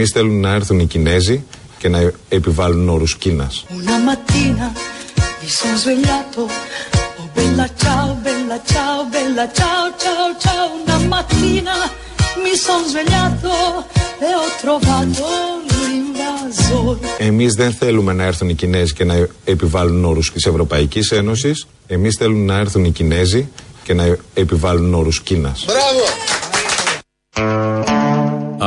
Εμείς θέλουμε να έρθουν οι Κινέζοι και να επιβάλλουν όρους Κίνας. Εμείς δεν θέλουμε να έρθουν οι Κινέζοι και να επιβάλλουν όρους της Ευρωπαϊκής Ένωσης. Εμείς θέλουμε να έρθουν οι Κινέζοι και να επιβάλλουν όρους Κίνας. Μπράβο!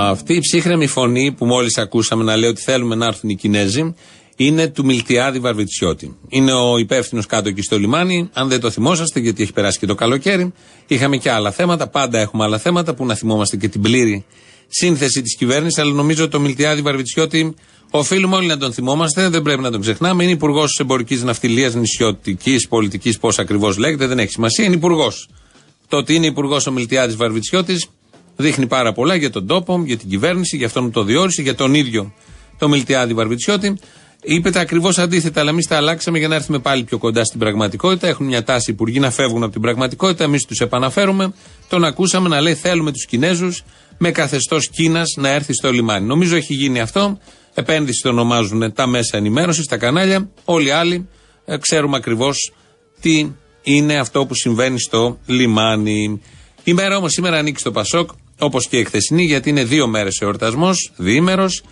Αυτή η ψύχρεμη φωνή που μόλις ακούσαμε να λέει ότι θέλουμε να έρθουν οι Κινέζοι είναι του Μιλτιάδη Βαρβιτσιώτη. Είναι ο υπεύθυνος κάτω εκεί στο λιμάνι. Αν δεν το θυμόσαστε, γιατί έχει περάσει και το καλοκαίρι, είχαμε και άλλα θέματα. Πάντα έχουμε άλλα θέματα που να θυμόμαστε και την πλήρη σύνθεση της κυβέρνησης. Αλλά νομίζω ότι το Μιλτιάδη Βαρβιτσιώτη οφείλουμε όλοι να τον θυμόμαστε. Δεν πρέπει να τον ξεχνάμε. Είναι υπουργός εμπορικής ναυτιλίας, νησιωτικής πολιτικής, πώς ακριβώς λέγεται, δεν έχει σημασία. Είναι υπουργός. Το ότι είναι υπουργός ο Μιλτιάδης Βαρβιτσιώτης δείχνει πάρα πολλά για τον τόπο, για την κυβέρνηση, για αυτόν που το διόρισε, για τον ίδιο το Μιλτιάδη Βαρβιτσιώτη. Είπε τα ακριβώς αντίθετα, αλλά εμείς τα αλλάξαμε για να έρθουμε πάλι πιο κοντά στην πραγματικότητα. Έχουν μια τάση οι υπουργοί να φεύγουν από την πραγματικότητα. Εμείς τους επαναφέρουμε. Τον ακούσαμε να λέει: Θέλουμε τους Κινέζους με καθεστώς Κίνας να έρθει στο λιμάνι. Νομίζω έχει γίνει αυτό. Επένδυση το ονομάζουν τα μέσα ενημέρωσης, τα κανάλια. Όλοι οι άλλοι ε, ξέρουμε ακριβώς τι είναι αυτό που συμβαίνει στο λιμάνι. Η μέρα όμως σήμερα ανοίξει στο Πασόκ, όπως και η χθεσινή, γιατί είναι δύο μέρες εορτασμός, διήμερος.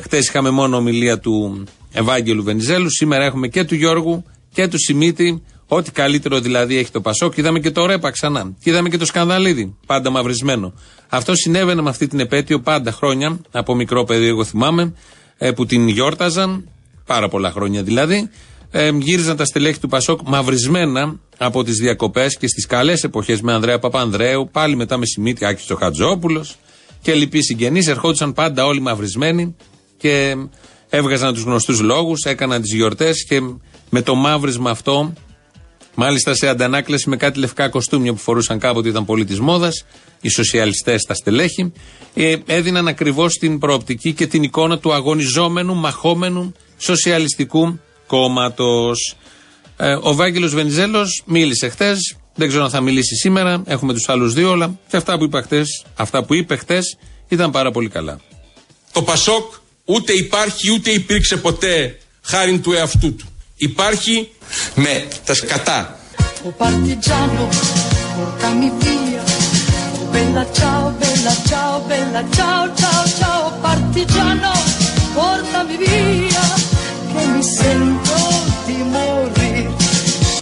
Χθες είχαμε μόνο ομιλία του Ευάγγελου Βενιζέλου. Σήμερα έχουμε και του Γιώργου και του Σιμίτη. Ό,τι καλύτερο δηλαδή έχει το Πασόκ. Είδαμε και το Ρέπα ξανά. Και είδαμε και το Σκανδαλίδη. Πάντα μαυρισμένο. Αυτό συνέβαινε με αυτή την επέτειο πάντα χρόνια. Από μικρό παιδί, εγώ θυμάμαι, ε, που την γιόρταζαν. Πάρα πολλά χρόνια δηλαδή. Ε, γύριζαν τα στελέχη του Πασόκ μαυρισμένα από τις διακοπές και στις καλές εποχές με Ανδρέα Παπανδρέου. Πάλι μετά με Σιμίτη Άκης Χατζόπουλο και λοιποί συγγενείς. Ερχόντουσαν πάντα όλοι μαυρισμένοι και έβγαζαν τους γνωστούς λόγους, έκαναν τις γιορτές και με το μαύρισμα αυτό, μάλιστα σε αντανάκλαση με κάτι λευκά κοστούμια που φορούσαν κάποτε ήταν πολύ της μόδας, οι σοσιαλιστές τα στελέχη, ε, έδιναν ακριβώς την προοπτική και την εικόνα του αγωνιζόμενου, μαχόμενου σοσιαλιστικού κόμματος. Ε, ο Βάγγελος Βενιζέλος μίλησε χθες, δεν ξέρω αν θα μιλήσει σήμερα, έχουμε τους άλλους δύο, αλλά και αυτά που είπε χθες, αυτά που είπε χθες ήταν πάρα πολύ καλά. Το Πασόκ ούτε υπάρχει ούτε υπήρξε ποτέ χάρη του εαυτού του. Υπάρχει με τα σκατά. Ο Παρτιτζάνος, portami via. Bella ciao, bella ciao, bella ciao, ciao, ciao, partigiano, portami via, che mi sento di morire.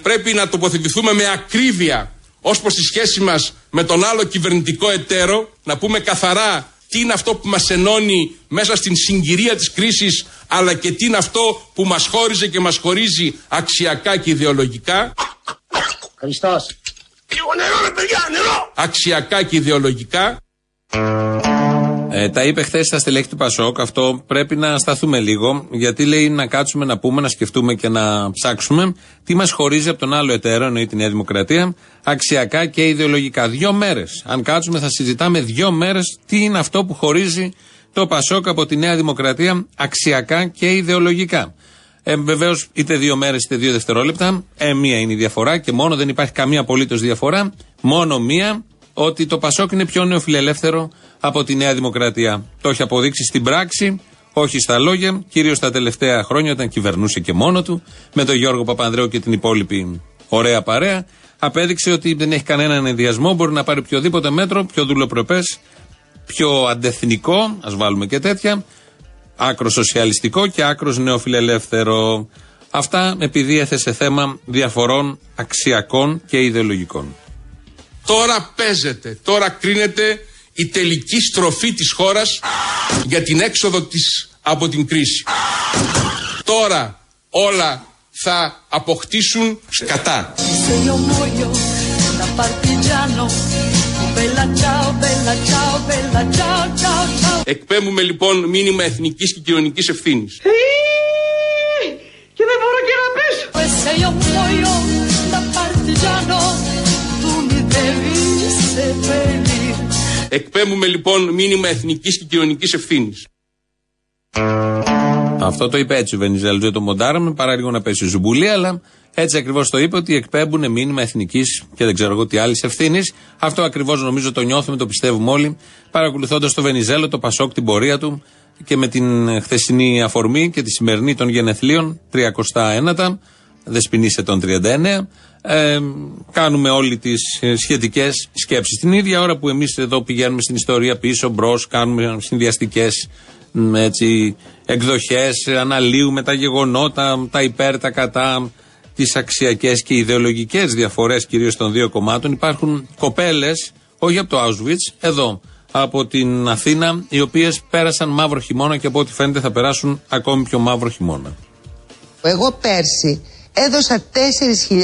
Πρέπει να τοποθετηθούμε με ακρίβεια ως προς τη σχέση μας με τον άλλο κυβερνητικό εταίρο, να πούμε καθαρά τι είναι αυτό που μας ενώνει μέσα στην συγκυρία της κρίσης αλλά και τι είναι αυτό που μας χώριζε και μας χωρίζει αξιακά και ιδεολογικά. Χριστός. Λίγο νερό παιδιά, νερό. Αξιακά και ιδεολογικά. Ε, τα είπε χθες στα στελέχη του Πασόκ. Αυτό πρέπει να σταθούμε λίγο. Γιατί λέει να κάτσουμε να πούμε, να σκεφτούμε και να ψάξουμε τι μας χωρίζει από τον άλλο εταίρο, εννοεί τη Νέα Δημοκρατία, αξιακά και ιδεολογικά. Δύο μέρες. Αν κάτσουμε, θα συζητάμε δύο μέρες τι είναι αυτό που χωρίζει το Πασόκ από τη Νέα Δημοκρατία αξιακά και ιδεολογικά. Ε, Βεβαίως, είτε δύο μέρες είτε δύο δευτερόλεπτα. Ε, μία είναι η διαφορά και μόνο δεν υπάρχει καμία απολύτως διαφορά. Μόνο μία ότι το Πασόκ είναι πιο νεοφιλελεύθερο από τη Νέα Δημοκρατία. Το έχει αποδείξει στην πράξη, όχι στα λόγια, κυρίως τα τελευταία χρόνια όταν κυβερνούσε και μόνο του, με τον Γιώργο Παπανδρέου και την υπόλοιπη ωραία παρέα. Απέδειξε ότι δεν έχει κανέναν ενδιασμό, μπορεί να πάρει οποιοδήποτε μέτρο, πιο δουλοπρεπές, πιο αντεθνικό, ας βάλουμε και τέτοια, άκρος σοσιαλιστικό και άκρος νεοφιλελεύθερο. Αυτά επειδή έθεσε θέμα διαφορών αξιακών και ιδεολογικών. Τώρα παίζεται, τώρα κρίνεται η τελική στροφή της χώρας για την έξοδο της από την κρίση. Τώρα όλα θα αποκτήσουν σκατά. Εκπέμπουμε λοιπόν μήνυμα εθνικής και κοινωνικής ευθύνης. Και δεν μπορώ και να πέσω. Εκπέμπουμε λοιπόν μήνυμα εθνικής και κοινωνικής ευθύνης. Αυτό το είπε έτσι ο Βενιζέλο. Δεν το μοντάραμε παρά λίγο να πέσει η ζουμπουλή, αλλά έτσι ακριβώς το είπε ότι εκπέμπουν μήνυμα εθνικής και δεν ξέρω εγώ τι άλλης ευθύνης. Αυτό ακριβώς νομίζω το νιώθουμε, το πιστεύουμε όλοι, παρακολουθώντας το Βενιζέλο, το Πασόκ, την πορεία του και με την χθεσινή αφορμή και τη σημερινή των γενεθλίων, 39 Δεσποινήσε των 39. Ε, κάνουμε όλοι τις σχετικές σκέψεις. Την ίδια ώρα που εμείς εδώ πηγαίνουμε στην ιστορία πίσω, μπρος, κάνουμε συνδυαστικές εκδοχές, αναλύουμε τα γεγονότα, τα υπέρ, τα κατά, τις αξιακές και ιδεολογικές διαφορές κυρίως των δύο κομμάτων. Υπάρχουν κοπέλες, όχι από το Auschwitz, εδώ, από την Αθήνα, οι οποίες πέρασαν μαύρο χειμώνα και από ό,τι φαίνεται θα περάσουν ακόμη πιο μαύρο χειμώνα. Εγώ πέρσι έδωσα 4.000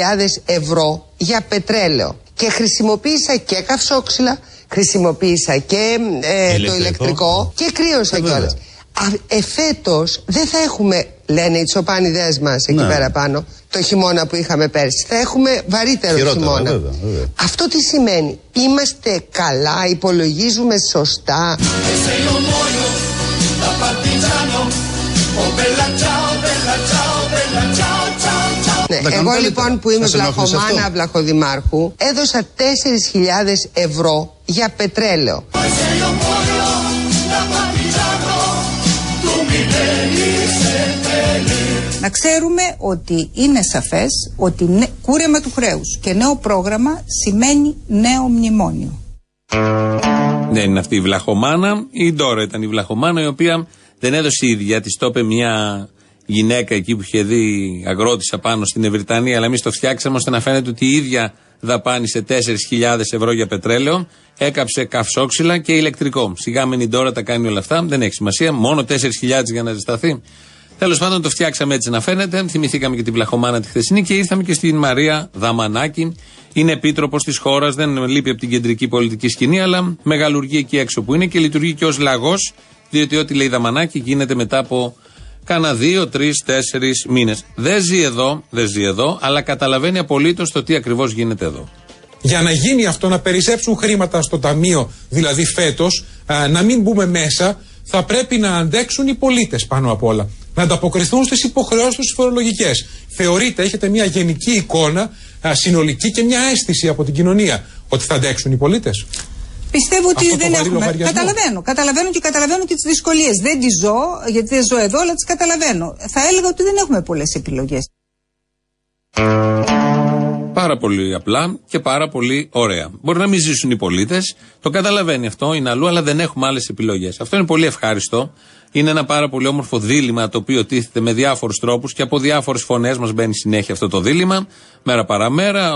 ευρώ για πετρέλαιο και χρησιμοποίησα και καυσόξυλα, χρησιμοποίησα και ε, το ηλεκτρικό και κρύωσα κιόλας. Εφέτος δεν θα έχουμε, λένε οι τσοπάνιδε μας εκεί ναι. πέρα πάνω, το χειμώνα που είχαμε πέρσι. Θα έχουμε βαρύτερο Χειρότερα, χειμώνα. Βέβαια, βέβαια. Αυτό τι σημαίνει, είμαστε καλά, υπολογίζουμε σωστά. Ναι, εγώ λοιπόν που είμαι βλαχομάνα βλαχοδημάρχου έδωσα 4.000 ευρώ για πετρέλαιο. Να ξέρουμε ότι είναι σαφές ότι κούρεμα του χρέους και νέο πρόγραμμα σημαίνει νέο μνημόνιο. Δεν είναι αυτή η βλαχομάνα. Η Ντόρα ήταν η βλαχομάνα η οποία δεν έδωσε η ίδια, της το είπε μια γυναίκα εκεί που είχε δει αγρότησα πάνω στην Ευρυτανία, αλλά εμείς το φτιάξαμε ώστε να φαίνεται ότι η ίδια δαπάνησε 4.000 ευρώ για πετρέλαιο, έκαψε καυσόξυλα και ηλεκτρικό. Σιγά μεν τώρα τα κάνει όλα αυτά, δεν έχει σημασία, μόνο 4.000 για να ζεσταθεί. Τέλος πάντων το φτιάξαμε έτσι να φαίνεται. Θυμηθήκαμε και την Βλαχομάνα τη χθεσινή και ήρθαμε και στην Μαρία Δαμανάκη. Είναι επίτροπος της χώρας, δεν λείπει από την κεντρική πολιτική σκηνή, αλλά μεγαλουργεί εκεί έξω που είναι και λειτουργεί και ως λαγός, διότι ό,τι λέει Δαμανάκη γίνεται μετά από Κάνα δύο, τρεις, τέσσερις μήνες. Δεν ζει εδώ, δεν ζει εδώ, αλλά καταλαβαίνει απολύτως το τι ακριβώς γίνεται εδώ. Για να γίνει αυτό, να περισσέψουν χρήματα στο ταμείο, δηλαδή φέτος, να μην μπούμε μέσα, θα πρέπει να αντέξουν οι πολίτες πάνω απ' όλα. Να ανταποκριθούν στις υποχρεώσεις τους φορολογικές. Θεωρείτε, έχετε μια γενική εικόνα, συνολική και μια αίσθηση από την κοινωνία ότι θα αντέξουν οι πολίτες. Πιστεύω ότι δεν έχουμε. Καταλαβαίνω. Καταλαβαίνω και καταλαβαίνω και τις δυσκολίες. Δεν τις ζω, γιατί δεν ζω εδώ, αλλά τις καταλαβαίνω. Θα έλεγα ότι δεν έχουμε πολλές επιλογές. Πάρα πολύ απλά και πάρα πολύ ωραία. Μπορεί να μην ζήσουν οι πολίτες, το καταλαβαίνει αυτό, είναι αλλού, αλλά δεν έχουμε άλλες επιλογές. Αυτό είναι πολύ ευχάριστο. Είναι ένα πάρα πολύ όμορφο δίλημα το οποίο τίθεται με διάφορους τρόπους και από διάφορες φωνές μας μπαίνει συνέχεια αυτό το δίλημα. Μέρα παραμέρα,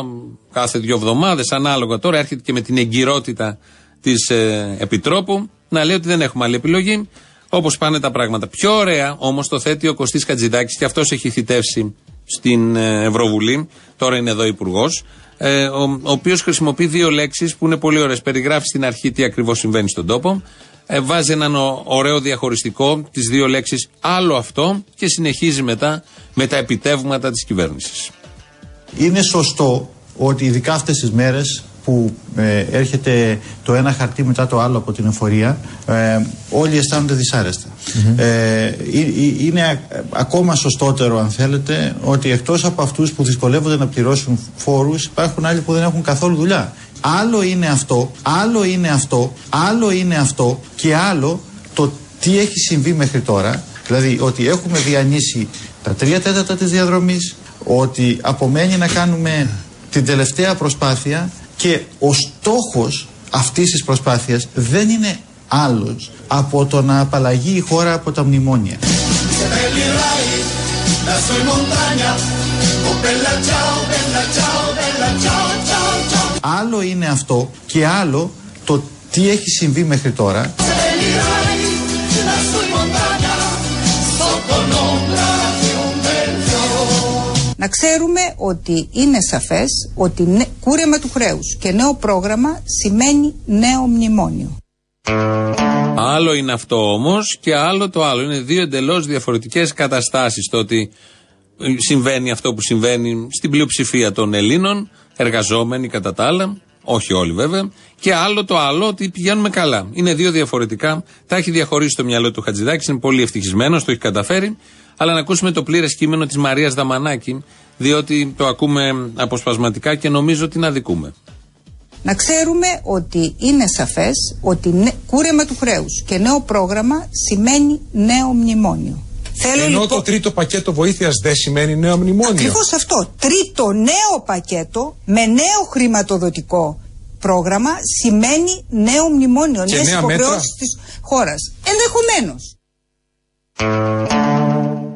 κάθε δύο εβδομάδες, ανάλογα τώρα έρχεται και με την εγκυρότητα της ε, Επιτρόπου να λέει ότι δεν έχουμε άλλη επιλογή. Όπως πάνε τα πράγματα. Πιο ωραία όμως το θέτει ο Κωστής Χατζηδάκης και αυτός έχει θητεύσει στην ε, Ευρωβουλή. Τώρα είναι εδώ υπουργός. Ε, ο, ο οποίος χρησιμοποιεί δύο λέξεις που είναι πολύ ωραίες. Περιγράφει στην αρχή τι ακριβώς συμβαίνει στον τόπο. Ε, βάζει έναν ωραίο διαχωριστικό, τις δύο λέξεις άλλο αυτό και συνεχίζει μετά με τα επιτεύγματα της κυβέρνησης. Είναι σωστό ότι ειδικά αυτές τις μέρες που ε, έρχεται το ένα χαρτί μετά το άλλο από την εφορία, ε, όλοι αισθάνονται Ε, είναι ακόμα σωστότερο, αν θέλετε, ότι εκτός από αυτούς που δυσκολεύονται να πληρώσουν φόρους, υπάρχουν άλλοι που δεν έχουν καθόλου δουλειά. Άλλο είναι αυτό, άλλο είναι αυτό, άλλο είναι αυτό και άλλο το τι έχει συμβεί μέχρι τώρα. Δηλαδή ότι έχουμε διανύσει τα τρία τέταρτα της διαδρομής, ότι απομένει να κάνουμε την τελευταία προσπάθεια και ο στόχος αυτής της προσπάθειας δεν είναι άλλος από το να απαλλαγεί η χώρα από τα μνημόνια. Άλλο είναι αυτό και άλλο το τι έχει συμβεί μέχρι τώρα. Να ξέρουμε ότι είναι σαφές ότι κούρεμα του χρέους και νέο πρόγραμμα σημαίνει νέο μνημόνιο. Άλλο είναι αυτό όμως και άλλο το άλλο. Είναι δύο εντελώς διαφορετικές καταστάσεις. Το ότι συμβαίνει αυτό που συμβαίνει στην πλειοψηφία των Ελλήνων, εργαζόμενοι κατά τα άλλα, όχι όλοι βέβαια, και άλλο το άλλο ότι πηγαίνουμε καλά. Είναι δύο διαφορετικά. Τα έχει διαχωρίσει το μυαλό του Χατζηδάκης, είναι πολύ ευτυχισμένος, το έχει καταφέρει αλλά να ακούσουμε το πλήρες κείμενο της Μαρίας Δαμανάκη, διότι το ακούμε αποσπασματικά και νομίζω ότι την αδικούμε. Να ξέρουμε ότι είναι σαφές ότι κούρεμα του χρέους και νέο πρόγραμμα σημαίνει νέο μνημόνιο. Θέλω Ενώ λοιπόν... το τρίτο πακέτο βοήθειας δεν σημαίνει νέο μνημόνιο. Ακριβώς αυτό. Τρίτο νέο πακέτο με νέο χρηματοδοτικό πρόγραμμα σημαίνει νέο μνημόνιο. Και νέες υποχρεώσεις της χώρας. Ενδεχομένως.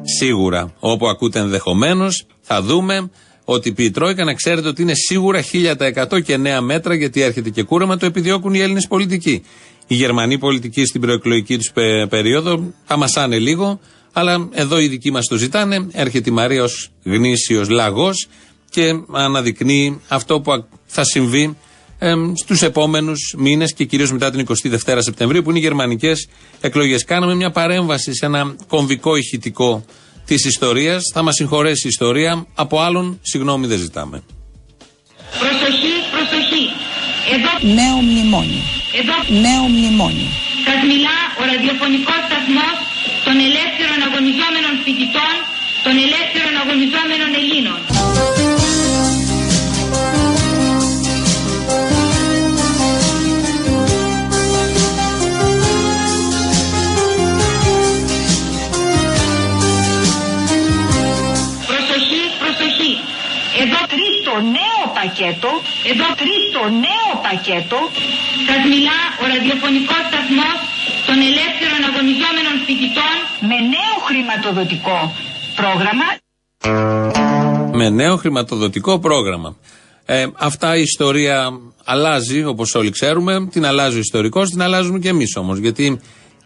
Σίγουρα. Όπου ακούτε ενδεχομένως, θα δούμε ότι πει η Τρόικα να ξέρετε ότι είναι σίγουρα 1000% και νέα μέτρα γιατί έρχεται και κούρεμα το επιδιώκουν οι Έλληνες πολιτικοί. Οι Γερμανοί πολιτικοί στην προεκλογική τους περίοδο θα μασάνε λίγο, αλλά εδώ οι δικοί μας το ζητάνε. Έρχεται η Μαρία ως γνήσιος λαγός και αναδεικνύει αυτό που θα συμβεί ε, στους επόμενους μήνες και κυρίως μετά την 22η Σεπτεμβρίου που είναι οι γερμανικές εκλογές. Κάναμε μια παρέμβαση σε ένα κομβικό ηχητικό της ιστορίας. Θα μας συγχωρέσει η ιστορία. Από άλλον, συγγνώμη, δεν ζητάμε. Προσοχή, προσοχή. Εδώ... Νέο μνημόνιο. Εδώ... Νέο μνημόνιο. Σας μιλά ο ραδιοφωνικός σταθμός των ελεύθερων αγωνιζόμενων φοιτητών, των ελεύθερων αγωνιζόμενων Ελλήνων. Νέο πακέτο, εδώ τρίτο νέο πακέτο, σας μιλά ο ραδιοφωνικός σταθμός των ελεύθερων αγωνιζόμενων φοιτητών με νέο χρηματοδοτικό πρόγραμμα. Με νέο χρηματοδοτικό πρόγραμμα. Ε, αυτά η ιστορία αλλάζει, όπως όλοι ξέρουμε. Την αλλάζει ο ιστορικός, την αλλάζουμε και εμείς όμως. Γιατί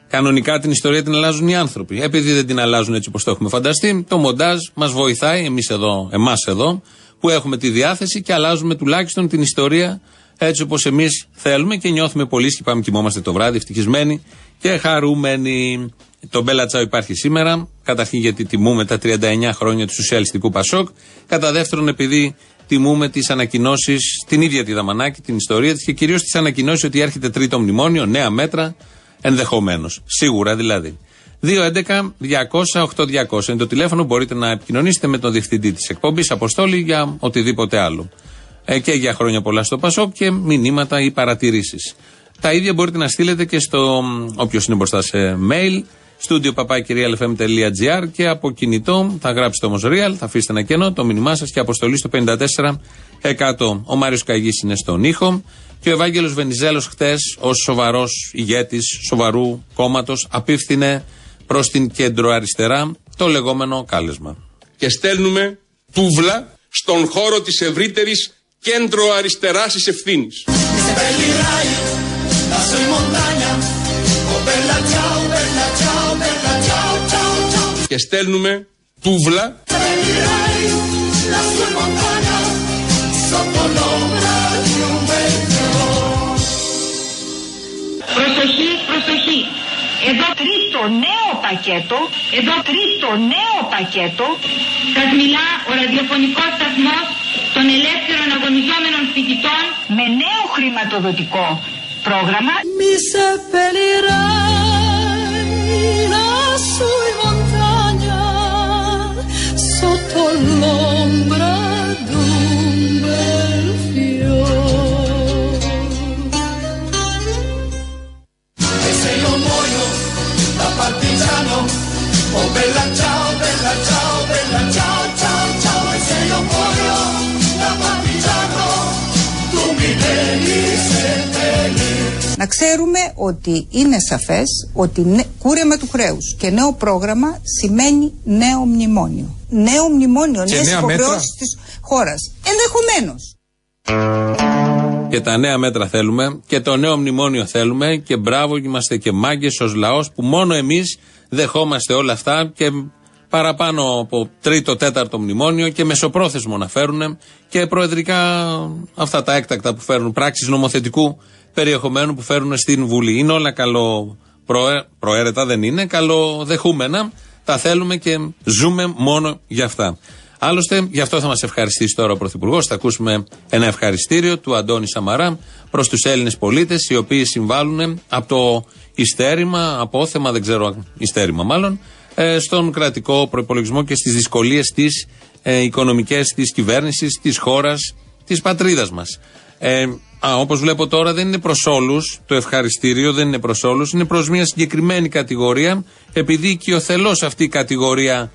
κανονικά την ιστορία την αλλάζουν οι άνθρωποι. Επειδή δεν την αλλάζουν έτσι όπως το έχουμε φανταστεί, το μοντάζ μας βοηθάει, εμείς εδώ, εμάς εδώ, που έχουμε τη διάθεση και αλλάζουμε τουλάχιστον την ιστορία έτσι όπως εμείς θέλουμε και νιώθουμε πολύ και πάμε κοιμόμαστε το βράδυ ευτυχισμένοι και χαρούμενοι. Το Μπέλα Τσάου υπάρχει σήμερα. Καταρχήν γιατί τιμούμε τα 39 χρόνια του Σοσιαλιστικού Πασόκ. Κατά δεύτερον, επειδή τιμούμε τις ανακοινώσεις, την ίδια τη Δαμανάκη, την ιστορία της και κυρίως τις ανακοινώσεις ότι έρχεται τρίτο μνημόνιο, νέα μέτρα, ενδεχομένως. Σίγουρα δηλαδή. 211-200-8200 είναι το τηλέφωνο. Μπορείτε να επικοινωνήσετε με τον διευθυντή της εκπομπής Αποστόλη για οτιδήποτε άλλο. Ε, και για χρόνια πολλά στο Πασόκ και μηνύματα ή παρατηρήσεις. Τα ίδια μπορείτε να στείλετε και στο όποιος είναι μπροστά σε mail στούντιο papakirialfm.gr και από κινητό θα γράψετε όμως real, θα αφήσετε ένα κενό, το μήνυμά σας και αποστολή στο 54 Ο Μάριος Καγής είναι στον ήχο και ο Ευάγγελος Βενιζέλος χτες ως σοβαρός ηγέτης σοβαρού κόμματος απίφθινε προς την κέντρο αριστερά το λεγόμενο κάλεσμα. Και στέλνουμε τούβλα στον χώρο της ευρύτερης κέντρο αριστεράς της ευθύνης. Και στέλνουμε τούβλα τρίτο νέο πακέτο, εδώ τρίτο νέο πακέτο, σας μιλά ο ραδιοφωνικός σταθμός των ελεύθερων αγωνιζόμενων φοιτητών με νέο χρηματοδοτικό πρόγραμμα. Μη σε sui montagna sotto l'ombra d'un oh bella ciao, bella ciao, bella ciao, ciao, ciao, e se io muoio da partigiano, tu mi devi seppellire. Να ξέρουμε ότι είναι σαφές ότι κούρεμα του χρέους και νέο πρόγραμμα σημαίνει νέο μνημόνιο. Νέο μνημόνιο, νέες υποχρεώσεις της χώρας. Ενδεχομένως. Και τα νέα μέτρα θέλουμε και το νέο μνημόνιο θέλουμε και μπράβο είμαστε και μάγκες ως λαός που μόνο εμείς δεχόμαστε όλα αυτά και παραπάνω από τρίτο, τέταρτο μνημόνιο και μεσοπρόθεσμο να φέρουν και προεδρικά αυτά τα έκτακτα που φέρνουν πράξεις νομοθετικού περιεχομένου που φέρουν στην Βουλή. Είναι όλα καλό προαίρετα, δεν είναι, καλοδεχούμενα. Τα θέλουμε και ζούμε μόνο για αυτά. Άλλωστε, γι' αυτό θα μας ευχαριστήσει τώρα ο Πρωθυπουργός. Θα ακούσουμε ένα ευχαριστήριο του Αντώνη Σαμαρά προς τους Έλληνες πολίτες, οι οποίοι συμβάλλουν από το ιστέρημα, απόθεμα, δεν ξέρω, ιστέρημα μάλλον, ε, στον κρατικό προπολογισμό και στις δυσκολίες της ε, οικονομικές της κυβέρνησης, της χώρας, της πατρίδας μας. Ε, Α, όπως βλέπω τώρα δεν είναι προς όλους. Το ευχαριστήριο δεν είναι προς όλους. Είναι προς μια συγκεκριμένη κατηγορία. Επειδή και ο θελός αυτή η κατηγορία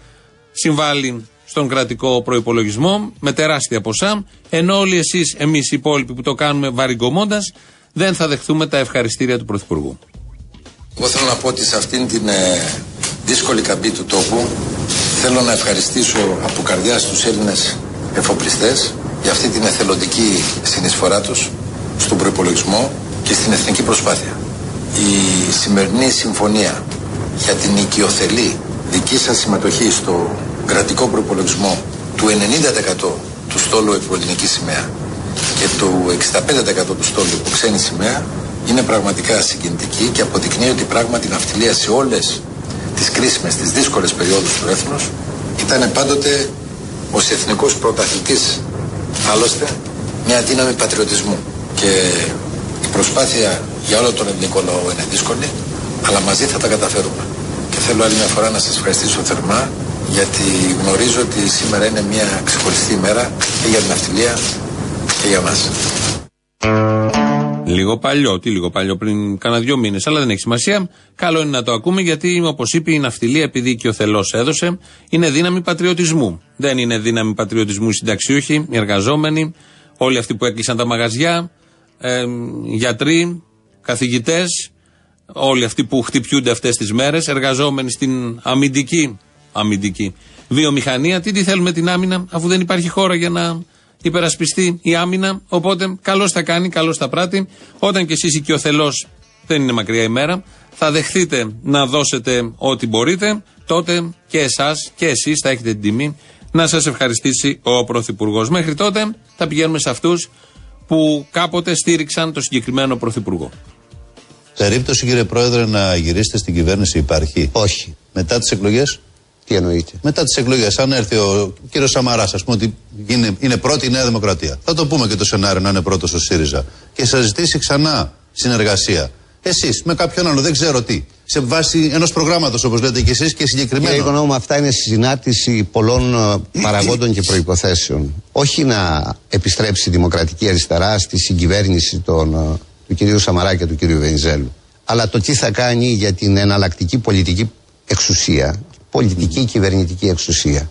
συμβάλλει στον κρατικό προπολογισμό με τεράστια ποσά. Ενώ όλοι εσείς, εμείς οι υπόλοιποι που το κάνουμε βαριγκομώντας, δεν θα δεχθούμε τα ευχαριστήρια του Πρωθυπουργού. Εγώ θέλω να πω ότι σε αυτήν την ε, δύσκολη καμπή του τόπου θέλω να ευχαριστήσω από καρδιάς στους Έλληνες εφοπλιστές για αυτή την εθελοντική συνεισφορά τους στον προπολογισμό και στην εθνική προσπάθεια. Η σημερινή συμφωνία για την οικειοθελή δική σας συμμετοχή στο κρατικό προπολογισμό του 90% του στόλου υπό ελληνική σημαία και του 65% του στόλου υπό ξένη σημαία είναι πραγματικά συγκινητική και αποδεικνύει ότι πράγματι η ναυτιλία σε όλες τις κρίσιμες, τις δύσκολες περιόδους του έθνους ήταν πάντοτε ως εθνικός πρωταθλητής άλλωστε μια δύναμη πατριωτισμού. Και η προσπάθεια για όλο τον ελληνικό λαό είναι δύσκολη αλλά μαζί θα τα καταφέρουμε. Και θέλω άλλη μια φορά να σας ευχαριστήσω θερμά γιατί γνωρίζω ότι σήμερα είναι μια ξεχωριστή ημέρα και για την ναυτιλία και για μας. Λίγο παλιό, τι λίγο παλιό, πριν κάνα δύο μήνες, αλλά δεν έχει σημασία. Καλό είναι να το ακούμε γιατί, όπως είπε, η ναυτιλία, επειδή και ο θελός έδωσε, είναι δύναμη πατριωτισμού. Δεν είναι δύναμη πατριωτισμού οι συνταξιούχοι, οι εργαζόμενοι, όλοι αυτοί που έκλεισαν τα μαγαζιά, ε, γιατροί, καθηγητές, όλοι αυτοί που χτυπιούνται αυτές τις μέρες, εργαζόμενοι στην αμυντική, αμυντική βιομηχανία. Τι, τι θέλουμε την άμυνα, αφού δεν υπάρχει χώρα για να υπερασπιστεί η άμυνα. Οπότε καλώς θα κάνει, καλώς θα πράττει. Όταν κι εσείς οικειοθελώ, δεν είναι μακριά η μέρα, θα δεχθείτε να δώσετε ό,τι μπορείτε, τότε και εσάς και εσείς θα έχετε την τιμή να σας ευχαριστήσει ο Πρωθυπουργός. Μέχρι τότε θα πηγαίνουμε σε αυτούς που κάποτε στήριξαν το συγκεκριμένο Πρωθυπουργό. Περίπτωση, κύριε Πρόεδρε, να γυρίσετε στην κυβέρνηση υπάρχει; Όχι. Μετά τις εκλογές; Τι εννοείται. Μετά τις εκλογές, αν έρθει ο κύριος Σαμαράς, ας πούμε ότι είναι, είναι πρώτη η Νέα Δημοκρατία. Θα το πούμε και το σενάριο να είναι πρώτο ο ΣΥΡΙΖΑ. Και σας ζητήσει ξανά συνεργασία. Εσείς με κάποιον άλλο, δεν ξέρω τι. Σε βάση ενός προγράμματος, όπως λέτε και εσείς, και συγκεκριμένα. Κύριε Οικονόμου, αυτά είναι συνάρτηση πολλών ε, παραγόντων και προποθέσεων. Όχι να επιστρέψει η Δημοκρατική Αριστερά στη συγκυβέρνηση των, ε, του κυρίου Σαμαρά και του κυρίου Βενιζέλου. Αλλά το τι θα κάνει για την εναλλακτική πολιτική εξουσία πολιτική κυβερνητική εξουσία.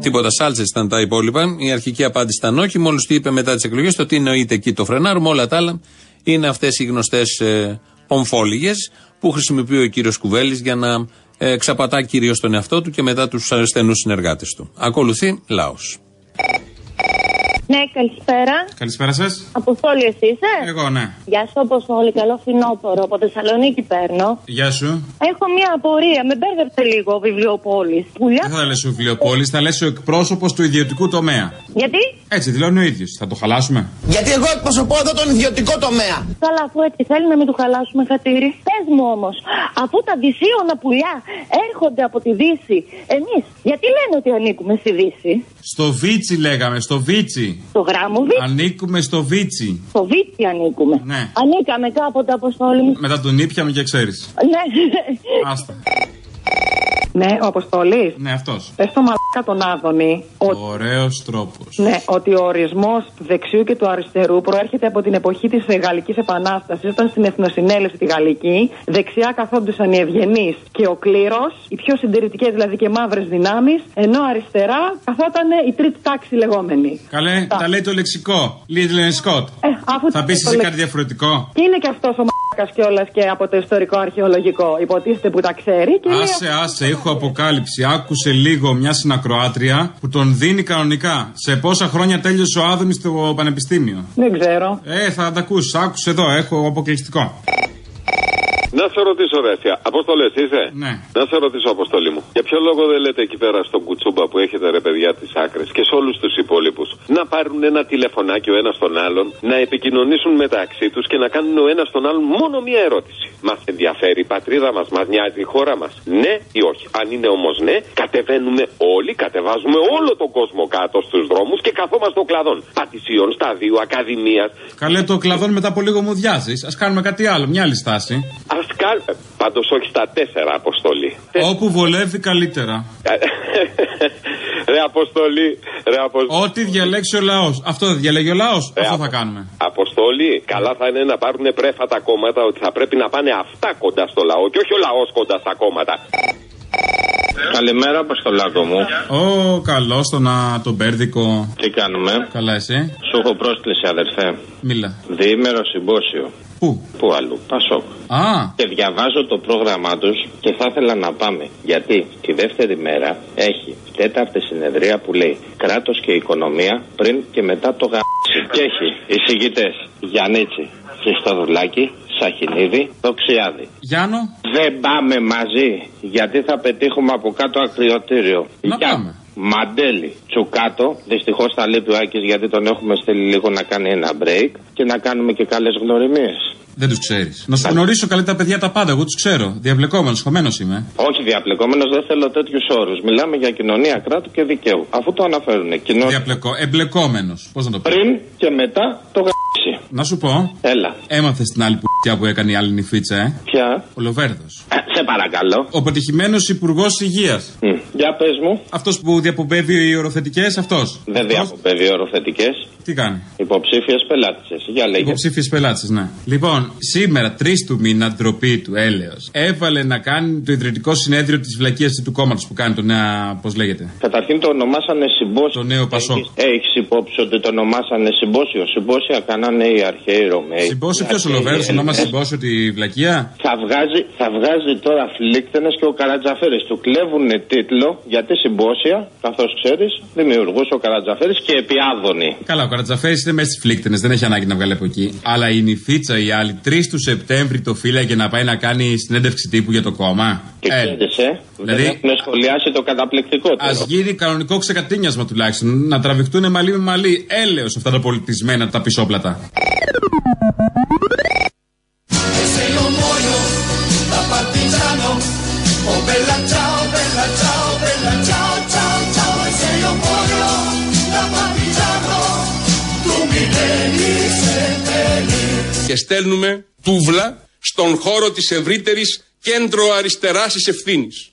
Τίποτα σάλτσες ήταν τα υπόλοιπα. Η αρχική απάντηση ήταν όχι. Μόλις του είπε μετά τις εκλογές το τι εννοείται εκεί το φρενάρουμε. Όλα τα άλλα είναι αυτές οι γνωστές ε, ομφόλιγε που χρησιμοποιεί ο κύριος Κουβέλης για να ε, ξαπατά κυρίως τον εαυτό του και μετά τους στενού συνεργάτες του. Ακολουθεί λαός. Ναι, καλησπέρα. Καλησπέρα σας. Αποστόλη, εσύ είσαι; Εγώ, ναι. Γεια σου, Αποστόλη. Καλό φινόπορο. Από Θεσσαλονίκη παίρνω. Γεια σου. Έχω μία απορία. Με μπέρδεψε λίγο ο βιβλιοπόλης. Πουλιά. Δεν θα λες ο βιβλιοπόλης, θα λες ο εκπρόσωπος του ιδιωτικού τομέα. Γιατί; Έτσι δηλώνει ο ίδιος. Θα το χαλάσουμε; Γιατί εγώ εκπροσωπώ εδώ τον ιδιωτικό τομέα. Καλά, αφού έτσι θέλει να μην του χαλάσουμε χατήρι. Πες μου όμως, αφού τα δυσίωνα πουλιά έρχονται από τη Δύση, εμείς γιατί λένε ότι ανήκουμε στη Δύση; Στο Βίτσι λέγαμε, στο Βίτσι. Στο γράμμο Βίτσι. Ανήκουμε στο Βίτσι. Στο Βίτσι ανήκουμε. Ναι. Ανήκαμε κάποτε αποστόλη μου. Μετά τον ήπιαμε και ξέρεις. Ναι. Άστα. Ναι, ο Αποστολή. Ναι, αυτός. Πες το μαλάκα τον Άδωνη. Ωραίος τρόπος. Ναι, ότι ο ορισμός του δεξιού και του αριστερού προέρχεται από την εποχή της Γαλλικής Επανάστασης, όταν στην Εθνοσυνέλευση τη Γαλλική δεξιά καθόντουσαν οι ευγενείς και ο κλήρος, οι πιο συντηρητικές δηλαδή και μαύρες δυνάμεις, ενώ αριστερά καθόταν η τρίτη τάξη λεγόμενη. Καλέ, τα, λέει το λεξικό. Λίτλεν Σκοτ. Ε, αφού Θα πεις εσύ κάτι διαφορετικό; Και είναι και αυτός ο μαλάκα κιόλας και από το ιστορικό αρχαιολογικό. Υποτίθεται που τα ξέρει. Και άσε, λέει... άσε, έχω αποκάλυψη. Άκουσε λίγο μια συνακροάτρια που τον δίνει κανονικά. Σε πόσα χρόνια τέλειωσε ο Άδωνης στο πανεπιστήμιο; Δεν ξέρω. Ε, θα τα ακούσεις. Άκουσε εδώ, έχω αποκλειστικό. Να σε ρωτήσω, ρε Θεία. Απόστολε, είσαι; Ναι. Να σε ρωτήσω, Αποστολή μου. Για ποιο λόγο δεν λέτε εκεί πέρα στον κουτσούμπα που έχετε ρε παιδιά τις άκρες και σε όλους τους υπόλοιπους; Να πάρουν ένα τηλεφωνάκι ο ένας τον άλλον, να επικοινωνήσουν μεταξύ τους και να κάνουν ο ένας τον άλλον μόνο μία ερώτηση. Μας ενδιαφέρει η πατρίδα μας, μας νοιάζει η χώρα μας. Ναι ή όχι. Αν είναι όμως ναι, κατεβαίνουμε όλοι, κατεβάζουμε όλο τον κόσμο κάτω στους δρόμους και καθόμαστε ο κλαδόν. Πατησίων, σταδίου, ακαδημίας. Καλέ το κλαδόν μετά από λίγο μου διάζει. Α κάνουμε κάτι άλλο, μια άλλη στάση. Α κάνουμε. Πάντως όχι στα τέσσερα αποστολή. Όπου βολεύει καλύτερα. Ρε Αποστολή, ρε Αποστολή. Ό,τι διαλέξει ο λαός. Αυτό δεν διαλέγει ο λαός. Αυτό θα κάνουμε. Αποστολή, καλά θα είναι να πάρουν πρέφα τα κόμματα ότι θα πρέπει να πάνε αυτά κοντά στο λαό και όχι ο λαός κοντά στα κόμματα. Καλημέρα, Αποστολάκο μου. Ω, καλό στο να τον Μπέρδικο. Τι κάνουμε; Καλά, εσύ. Σου έχω πρόσκληση, αδερφέ. Μίλα. Διήμερο συμπόσιο. Πού; Πού αλλού. Πασόκ. Α, Και διαβάζω το πρόγραμμά τους και θα ήθελα να πάμε. Γιατί τη δεύτερη μέρα έχει τέταρτη συνεδρία που λέει κράτος και οικονομία πριν και μετά το γάμιση. Και έχει εισηγητές Γιαννίτσι, Χριστοδουλάκη, Σαχινίδη, Δοξιάδη. Γιάννο. Δεν πάμε μαζί γιατί θα πετύχουμε από κάτω ακριοτήριο. Να Για- πάμε. Μαντέλη, Τσουκάτο. Δυστυχώς θα λείπει ο Άκης γιατί τον έχουμε στείλει λίγο να κάνει ένα break και να κάνουμε και καλές γνωριμίες. Δεν τους ξέρεις. Να σου γνωρίσω καλά τα παιδιά τα πάντα. Εγώ τους ξέρω. Διαβλεκόμενο, χωμένος είμαι. Όχι διαπλεκόμενος, δεν θέλω τέτοιους όρους. Μιλάμε για κοινωνία κράτου και δικαίου. Αφού το αναφέρουν. Κοινό... Διαπλεκό. Εμπλεκόμενος. Πώς να το πω; Πριν και μετά το γάμιση. Να σου πω. Έλα. Έμαθες την άλλη που που έκανε η άλλη νυφίτσα, ε; Ποια; Ο Λοβέρδος. Σε παρακαλώ. Ο πετυχημένος υπουργός υγείας. Για πες μου. Αυτός που διαπομπεύει οι οροθετικές, αυτός. Δεν διαπομπεύει οροθετικές. Τι κάνει; Υποψήφιε πελάτησες. Για λέγε. Υποψήφιε πελάτε, ναι. Λοιπόν, σήμερα, 3 του μήνα, ντροπή του, έλεος, έβαλε να κάνει το ιδρυτικό συνέδριο της βλακία του κόμματος που κάνει το νέα. Πώς λέγεται. Καταρχήν το ονομάσανε συμπόσιο. Το νέο Πασόκ. Έχεις υπόψη ότι το ονομάσανε συμπόσιο. Συμπόσια κάνανε οι αρχαίοι Ρωμαίοι. Συμπόσιο, ποιος ο Αρχαίοι Λοβέρδο, Έλληνες. ονόμα συμπόσιο τη βλακία. Θα βγάζει, θα βγάζει τώρα φλίκτενες και ο Καρατζαφέρης. Του κλέβουν τίτλο γιατί συμπόσια, καθώς ξέρεις, δημιουργούσε ο Καρατζαφέρης και επιάδωνη. Καλά, ο Καρατζαφέρης είναι μέσα στις φλίκτενες, δεν έχει ανάγκη να βγάλει από εκεί. Αλλά η νυφίτσα η άλλη 3 του Σεπτέμβρη το φύλαγε να πάει να κάνει συνέντευξη τύπου για το κόμμα. Και ξέρεις, ε, Δηλαδή- δεν έχουν σχολιάσει το καταπληκτικό Α γίνει κανονικό ξεκατίνιασμα τουλάχιστον. Να τραβηχτούν μαλλί με μαλλί. Έλεος αυτά τα πολιτισμένα τα πισόπλατα. Ese Και στέλνουμε τούβλα στον χώρο της ευρύτερης κέντρο αριστεράς της ευθύνης.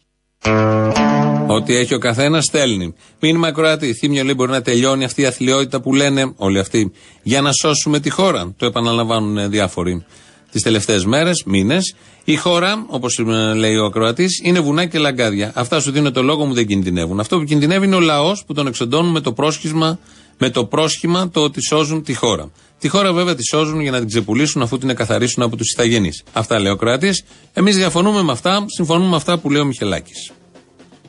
Ό,τι έχει ο καθένας στέλνει. Μήνυμα Κροατή. Θύμιο λέει μπορεί να τελειώνει αυτή η αθλειότητα που λένε όλοι αυτοί για να σώσουμε τη χώρα. Το επαναλαμβάνουν ε, διάφοροι τις τελευταίες μέρες, μήνες. Η χώρα, όπως λέει ο Κροατή, είναι βουνά και λαγκάδια. Αυτά σου δίνω το λόγο μου δεν κινδυνεύουν. Αυτό που κινδυνεύει είναι ο λαός που τον εξοντώνουν με το πρόσχημα, με το πρόσχημα το ότι σώζουν τη χώρα. Τη χώρα βέβαια τη σώζουν για να την ξεπουλήσουν αφού την εκαθαρίσουν από τους Ιθαγενείς. Αυτά λέει ο Κροατή. Εμείς διαφωνούμε με αυτά, συμφωνούμε με αυτά που λέει ο Μιχελάκης.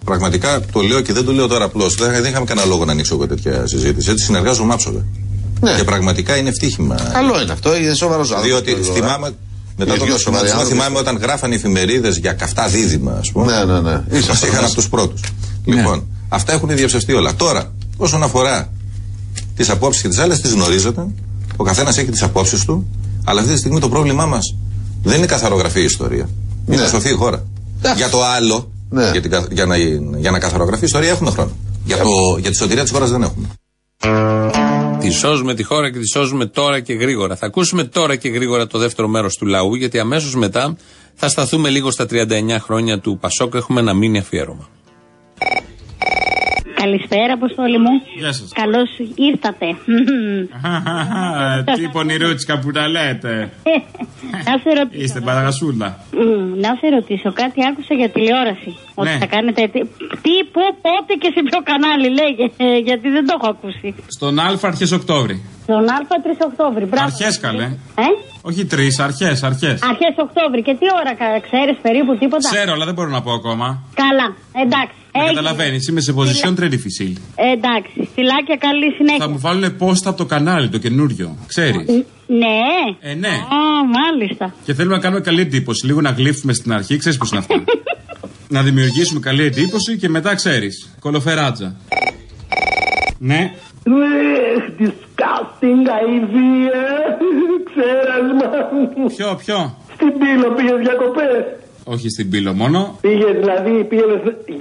Πραγματικά το λέω και δεν το λέω τώρα απλώς. Δεν, δεν είχαμε κανένα λόγο να ανοίξω εγώ τέτοια συζήτηση. Έτσι συνεργάζομαι άψογα. Ναι. Και πραγματικά είναι ευτύχημα. Καλό είναι αυτό, είναι σοβαρός άνθρωπος. Διότι θυμάμαι. Μετά τον δύο σοβαροί νατσισμό άνθρωποι. θυμάμαι όταν γράφανε εφημερίδες για καυτά δίδυμα, ας πούμε. Ναι, ναι, ναι. Μας Ήσασταν είχαν μέσα. από τους πρώτους. Λοιπόν, αυτά έχουν διαψευστεί όλα. Τώρα, όσον αφορά τις απόψεις και τις άλλες, τις γνωρίζετε. Ο καθένας έχει τις απόψεις του. Αλλά αυτή τη στιγμή το πρόβλημά μας δεν είναι καθαρογραφή η ιστορία. Είναι να σωθεί η χώρα. Για το άλλο, για, την κα- για, να, για να καθαρογραφεί η ιστορία έχουμε χρόνο. Για, το, για τη σωτηρία της χώρας δεν έχουμε. Τη σώζουμε τη χώρα και τη σώζουμε τώρα και γρήγορα. Θα ακούσουμε τώρα και γρήγορα το δεύτερο μέρος του λαού, γιατί αμέσως μετά θα σταθούμε λίγο στα 39 χρόνια του Πασόκ. Έχουμε ένα μήνυ αφιέρωμα. Καλησπέρα, Αποστόλη μου. Γεια σας. Καλώς ήρθατε. Τι πονηρούτσικα που τα λέτε. να σε ρωτήσω. Είστε παραγασούλα. Μμ, να σε ρωτήσω, κάτι άκουσα για τηλεόραση. Ότι Ναι. θα κάνετε. Τι, τι, πού, πότε και σε ποιο κανάλι, λέγε. ε, Γιατί δεν το έχω ακούσει. Στον Α αρχές Οκτώβρη. Τον Α 3 Οκτώβρη. Μπράβο. Αρχές καλέ. Ε; Όχι τρεις, αρχές, αρχές. Αρχές Οκτώβρη. Και τι ώρα ξέρεις περίπου τίποτα; Ξέρω, αλλά δεν μπορώ να πω ακόμα. Καλά. Εντάξει. Με Έγινε. καταλαβαίνεις, είμαι σε position très difficile. Εντάξει. Φιλάκια, καλή συνέχεια. Θα μου βάλουν πόστα από το κανάλι, το καινούριο. Ξέρεις. Ναι. Ε, ναι. Α, μάλιστα. Και θέλουμε να κάνουμε καλή εντύπωση. Λίγο να γλύφουμε στην αρχή, ξέρεις πώς είναι αυτό. να δημιουργήσουμε καλή εντύπωση και μετά ξέρεις. Κολοφεράτζα. Ναι. Εχ, disgusting idea. Ξέρασμα. Ποιο, ποιο; Στην πύλο πήγες διακοπές. Όχι στην πύλο μόνο. Πήγε δηλαδή, πήγε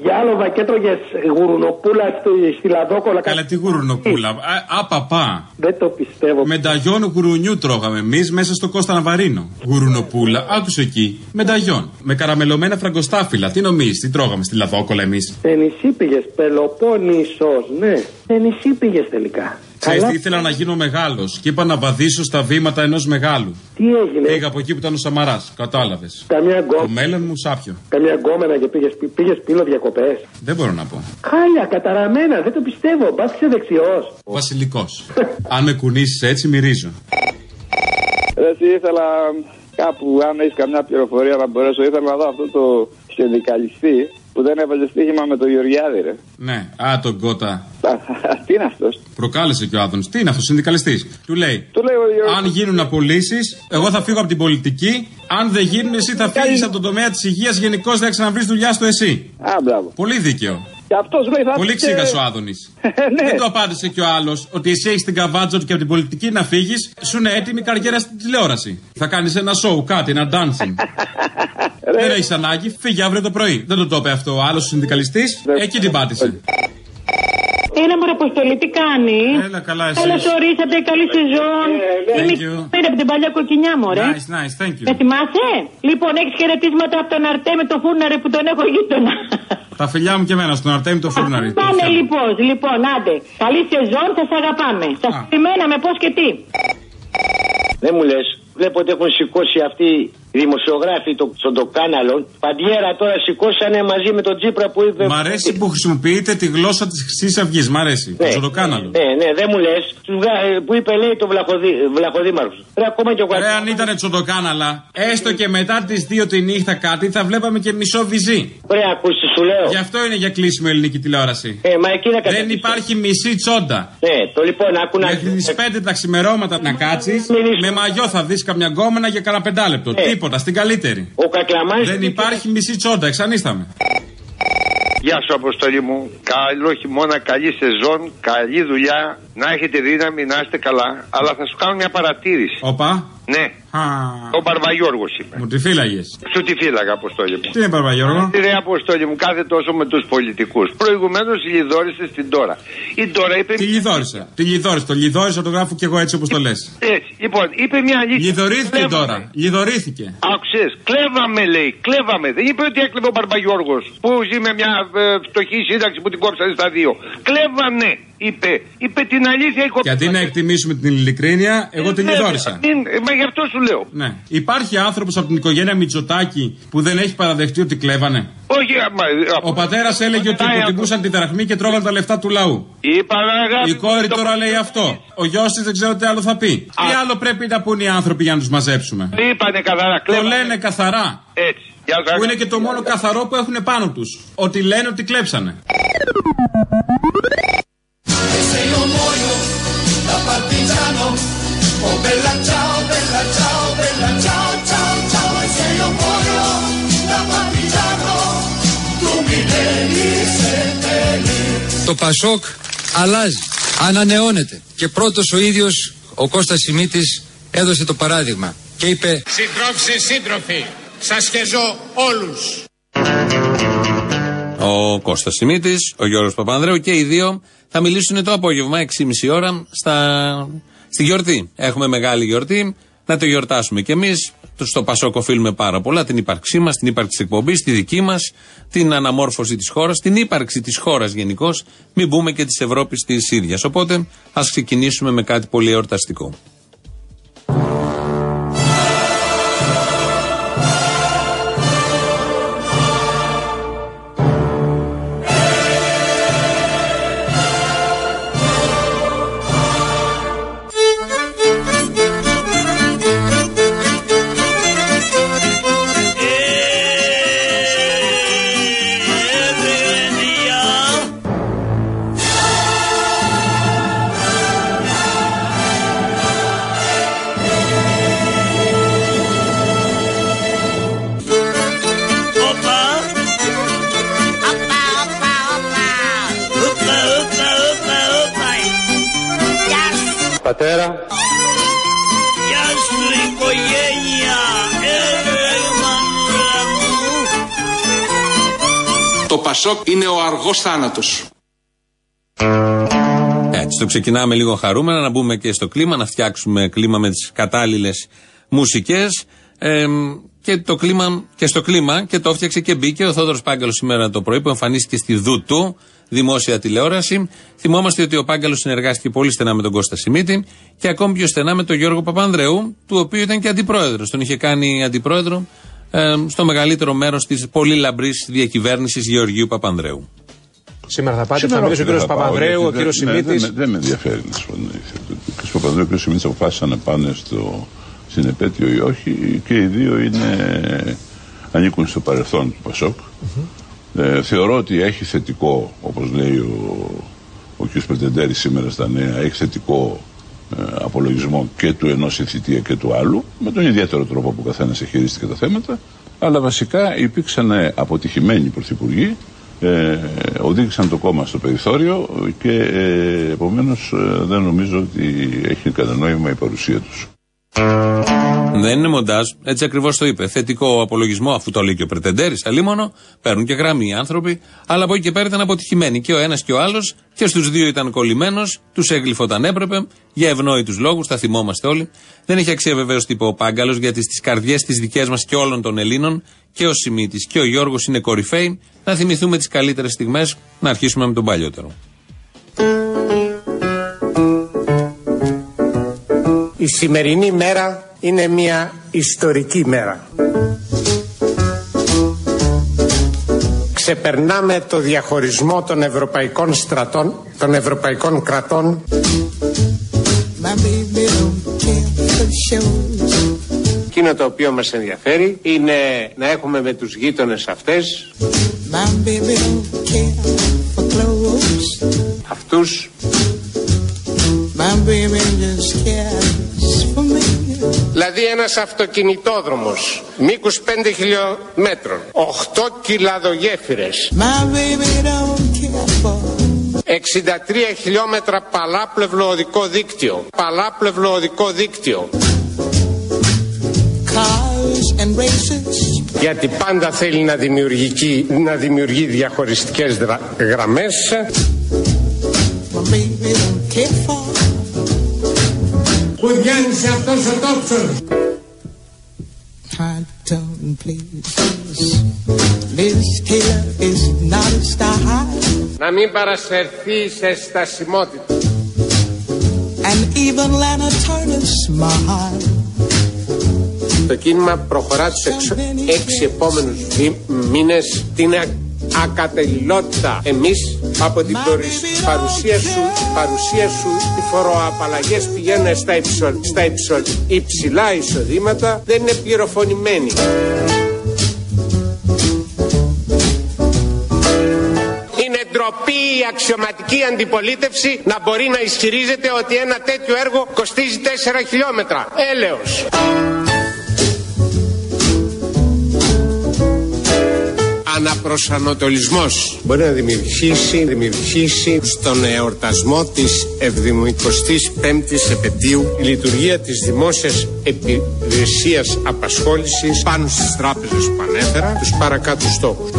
γυάλοβα και έτρωγε γουρουνοπούλα στη, στη Λαδόκολα. Καλά, τη γουρουνοπούλα. Α, Απαπά. Δεν το πιστεύω. Μενταγιόν γουρουνιού τρώγαμε εμείς μέσα στο Κώστα Ναβαρίνο. Γουρουνοπούλα, άκουσες εκεί. Μενταγιόν. Με καραμελωμένα φραγκοστάφυλλα. Τι νομίζεις, τι τρώγαμε στη Λαδόκολα εμείς; Σε νησί πήγες, Πελοπόννησος, ναι. Σε νησί πήγες τελικά. Ξέρεις τι ήθελα να γίνω μεγάλος και είπα να βαδίσω στα βήματα ενός μεγάλου. Τι έγινε; Πήγα από εκεί που ήταν ο Σαμαράς. Κατάλαβες. Καμία Το γκόμενα. μέλλον μου σάπιο. Καμία γκόμενα και πήγε πήγες πύλο διακοπές. Δεν μπορώ να πω. Χάλια, καταραμένα, δεν το πιστεύω. Μπας είσαι δεξιός. Βασιλικός. Αν με κουνήσεις έτσι, μυρίζω. Εσύ ήθελα κάπου, αν έχεις καμιά πληροφορία να μπορέσω, ήθελα να δω αυτό το συνδικαλιστή που δεν έβαζε στοίχημα με το Γεωργιάδη, ρε. Ναι, α τον κότα. Τι είναι αυτός; Προκάλεσε και ο Άδωνης. Τι είναι αυτός, συνδικαλιστής; Του λέει. Του λέει ο Γεωργιάδης. Αν γίνουν απολύσεις, εγώ θα φύγω από την πολιτική. Αν δεν γίνουν, εσύ θα φύγεις από τον τομέα της υγείας. Γενικώς δεν θα ξαναβρεις δουλειά στο εσύ. Α, μπράβο. Πολύ δίκαιο. Και αυτός λέει θα Πολύ έρθει ξύγα και- ο Άδωνης. Ναι. Δεν το απάντησε και ο άλλος ότι εσύ έχεις την καβάτζο και από την πολιτική να φύγεις, σου είναι έτοιμη η καριέρα στην τηλεόραση. Θα κάνεις ένα show, κάτι, ένα dancing. Δεν έχεις ανάγκη, φύγει αύριο το πρωί. Δεν το το είπε αυτό ο άλλος συνδικαλιστής, εκεί την πάτησε. Έλα μου αποστολή, τι κάνει; Έλα καλά, εσύ. Καλώς ορίσατε, καλή σεζόν. Thank Είμαι you. πέρα από την παλιά κοκκινιά μου, ρε. Nice, nice, thank you. Με θυμάσαι; Λοιπόν, έχεις χαιρετίσματα από τον Αρτέ με το φούρναρε που τον έχω γείτονα. Τα φιλιά μου και εμένα στον Αρτέμι το φούρναρι. Πάνε λοιπόν, λοιπόν, άντε. Καλή σεζόν, σας αγαπάμε. Σας περιμέναμε πώς και τι. Δεν μου λες, βλέπω ότι έχουν σηκώσει αυτοί οι δημοσιογράφοι το, στον το κάναλο. Παντιέρα τώρα σηκώσανε μαζί με τον Τζίπρα που είπε. Μ' αρέσει που χρησιμοποιείτε τη γλώσσα της Χρυσής Αυγής. Μ' αρέσει. Ναι. Το ζωτοκάναλο. Ναι, ναι, δεν μου λες. Που είπε, λέει το βλαχοδί, βλαχοδήμαρχος. Ρε, ακόμα και ο Ρε, αν ήταν τσοντοκάναλα, έστω και μετά τις 2 τη νύχτα κάτι, θα βλέπαμε και μισό βυζί. Ρε, ακούστε, σου λέω. Γι' αυτό είναι για κλείσιμο η ελληνική τηλεόραση. Ε, μα εκεί να Δεν καταπιεί. υπάρχει μισή τσόντα. Ναι, το λοιπόν, άκου να. Μέχρι τις 5 τα ξημερώματα να κάτσεις, με μαγιό θα δεις καμιά γκόμενα για κανένα πεντάλεπτο. Ναι. Τίποτα, στην καλύτερη. Ο Κακλαμάνης Δεν υπάρχει μισή τσόντα, εξανίσταμε. Γεια σου, Αποστολή μου. Καλό χειμώνα, καλή σεζόν, καλή δουλειά. Να έχετε δύναμη, να είστε καλά. Αλλά θα σου κάνω μια παρατήρηση. Οπα. Ναι. Ο Μπαρβαγιώργο είμαι. Μου τη φύλαγες. Σου τη φύλαγα, Αποστόλη μου. Τι είναι Μπαρβαγιώργο. Τι ρε Αποστόλη μου, κάθε τόσο με τους πολιτικούς. Προηγουμένως λιδόρισε την τώρα. Η τώρα είπε. Τι λιδόρισα. Τι λιδόρισα. Το λιδόρισα το γράφω και εγώ έτσι όπως το λες. Έτσι. Λοιπόν, είπε μια αλήθεια. Λιδωρήθηκε Κλέβαμε. τώρα. Λιδωρήθηκε. Άκουσε, κλέβαμε λέει, κλέβαμε. Δεν είπε ότι έκλεβε ο Μπαρμπαγιώργο που ζει με μια ε, φτωχή σύνταξη που την κόψανε στα δύο. Κλέβανε, είπε. Είπε την αλήθεια η κοπέλα. Γιατί να εκτιμήσουμε την ειλικρίνεια, εγώ την Βέβαια, λιδόρισα. μην- ε, Μα γι' αυτό σου λέω. Ναι. Υπάρχει άνθρωπος από την οικογένεια Μητσοτάκη που δεν έχει παραδεχτεί ότι κλέβανε; Όχι, άμα, ε, Ο πατέρας έλεγε ότι Πατάει υποτιμούσαν τη δραχμή και τρώγαν τα λεφτά του λαού. Είπα, αγάπη, Η κόρη το- τώρα λέει αυτό. Ο γιος της δεν ξέρω τι άλλο θα πει. Τι άλλο πρέπει να πούν οι άνθρωποι για να τους μαζέψουμε; Είπανε καθαρά, Το κλέβανε. λένε καθαρά. Έτσι. Γεια σου, Που είναι και το μόνο καθαρό που έχουν πάνω τους. Ότι λένε ότι κλέψανε. Se io muoio da partigiano, oh bella ciao, bella ciao, bella ciao, ciao, ciao. E se io muoio da partigiano, tu mi devi seppellire. Το Πασόκ αλλάζει, ανανεώνεται. Και πρώτος ο ίδιος ο Κώστας Σιμίτης έδωσε το παράδειγμα και είπε Συντρόφισσες σύντροφοι, σας χεζώ όλους. Ο Κώστας Σιμίτης, ο Γιώργος Παπανδρέου και οι δύο θα μιλήσουν το απόγευμα 6.30 ώρα στα... στη γιορτή. Έχουμε μεγάλη γιορτή, να το γιορτάσουμε κι εμείς. Στο Πασόκ οφείλουμε πάρα πολλά. Την ύπαρξή μας, την ύπαρξη της εκπομπής, τη δική μας, την αναμόρφωση της χώρας, την ύπαρξη της χώρας γενικώς. Μην μπούμε και της Ευρώπης της ίδιας. Οπότε ας ξεκινήσουμε με κάτι πολύ εορταστικό. πατέρα. Γεια σου οικογένεια. Το Πασόκ είναι ο αργός θάνατος. Έτσι το ξεκινάμε λίγο χαρούμενα, να μπούμε και στο κλίμα, να φτιάξουμε κλίμα με τις κατάλληλες μουσικές. Ε, και, το κλίμα, και στο κλίμα και το έφτιαξε και μπήκε ο Θόδωρος Πάγκαλος σήμερα το πρωί που εμφανίστηκε στη ΔΟΥΤΟΥ, δημόσια τηλεόραση. Θυμόμαστε ότι ο Πάγκαλος συνεργάστηκε πολύ στενά με τον Κώστα Σιμίτη και ακόμη πιο στενά με τον Γιώργο Παπανδρέου, του οποίου ήταν και αντιπρόεδρος. Τον είχε κάνει αντιπρόεδρο ε, στο μεγαλύτερο μέρος της πολύ λαμπρής διακυβέρνησης Γεωργίου Παπανδρέου. Σήμερα θα πάτε, θα μιλήσει ο κύριος Παπανδρέου, ο κύριος Σιμίτης. Δεν, δεν με ενδιαφέρει να σου πω. Ο κ. Παπανδρέου και ο κ. Σιμίτης αποφάσισαν να πάνε στο, στην επέτειο ή όχι και οι δύο είναι, ανήκουν στο παρελθόν του Πασόκ. Ε, θεωρώ ότι έχει θετικό, όπως λέει ο, ο κ. Πετεντέρη σήμερα στα νέα, έχει θετικό ε, απολογισμό και του ενός ηθητεία και του άλλου, με τον ιδιαίτερο τρόπο που ο καθένας εχειρίστηκε τα θέματα, αλλά βασικά υπήρξαν αποτυχημένοι πρωθυπουργοί, ε, οδήγησαν το κόμμα στο περιθώριο και ε, επομένως ε, δεν νομίζω ότι έχει κανένα νόημα η παρουσία τους. Δεν είναι μοντάζ, έτσι ακριβώς το είπε. Θετικό απολογισμό, αφού το λέει και ο Πρετεντέρης, αλίμονο, παίρνουν και γράμμοι οι άνθρωποι, αλλά από εκεί και πέρα ήταν αποτυχημένοι. Και ο ένας και ο άλλος, και στους δύο ήταν κολλημένος, τους έγλυφε όταν έπρεπε, για ευνόητους λόγους, τα θυμόμαστε όλοι. Δεν έχει αξία βεβαίως τι είπε ο Πάγκαλος, γιατί στι καρδιές τις δικές μας και όλων των Ελλήνων, και ο Σιμίτης και ο Γιώργος είναι κορυφαίοι. Να θυμηθούμε τις καλύτερες στιγμές, να αρχίσουμε με τον παλιότερο. Η σημερινή μέρα είναι μια ιστορική μέρα. Ξεπερνάμε το διαχωρισμό των ευρωπαϊκών στρατών, των ευρωπαϊκών κρατών. Εκείνο το οποίο μας ενδιαφέρει είναι να έχουμε με τους γείτονες αυτές αυτούς Δηλαδή ένας αυτοκινητόδρομος μήκους 5 χιλιόμετρων, 8 κιλαδογέφυρες, 63 χιλιόμετρα παλάπλευλο οδικό δίκτυο, παλάπλευλο οδικό δίκτυο. Γιατί πάντα θέλει να δημιουργεί, να δημιουργεί διαχωριστικές δρα, γραμμές. Πού διάνυσε αυτός ο τόξος. Να μην παρασφερθεί σε στασιμότητα. And even Lana Turner smiled. Το κίνημα προχωρά τους έξι επόμενους μήνες την ακατελειλότητα εμείς από την παρουσία σου, παρουσία σου οι φοροαπαλλαγές πηγαίνουν στα, υψο, στα υψο, υψηλά εισοδήματα δεν είναι πληροφωνημένοι. Είναι ντροπή η αξιωματική αντιπολίτευση να μπορεί να ισχυρίζεται ότι ένα τέτοιο έργο κοστίζει 4 χιλιόμετρα. Έλεος. Αναπροσανατολισμός μπορεί να δημιουργήσει, δημιουργήσει στον εορτασμό της 75ης επαιτίου η λειτουργία της δημόσιας υπηρεσίας απασχόλησης πάνω στις τράπεζες που ανέφερα τους παρακάτω στόχους.